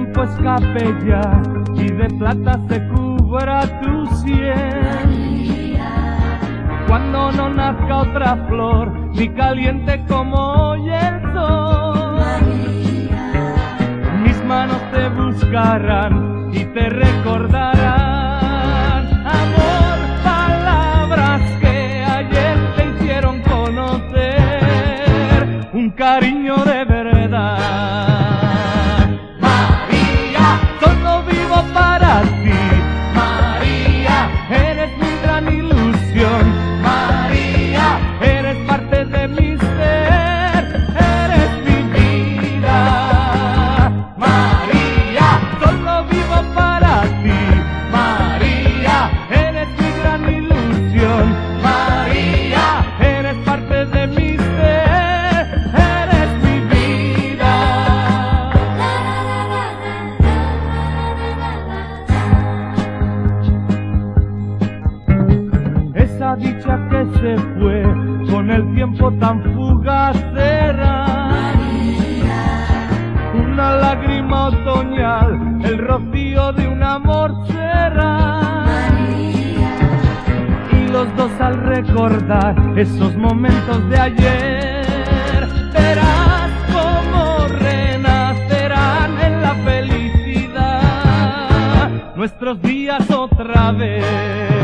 blanco escape ya y de plata se cubra tu sien. Cuando no nazca otra flor, ni caliente como hoy el sol. Mis manos te buscarán y te recordarán. Amor, palabras que ayer te hicieron conocer. Un cariño de verdad. Dicha que se fue con el tiempo tan fugaz será una lágrima otoñal, el rocío de un amor será. Y los dos al recordar esos momentos de ayer, verás cómo renacerán en la felicidad nuestros días otra vez.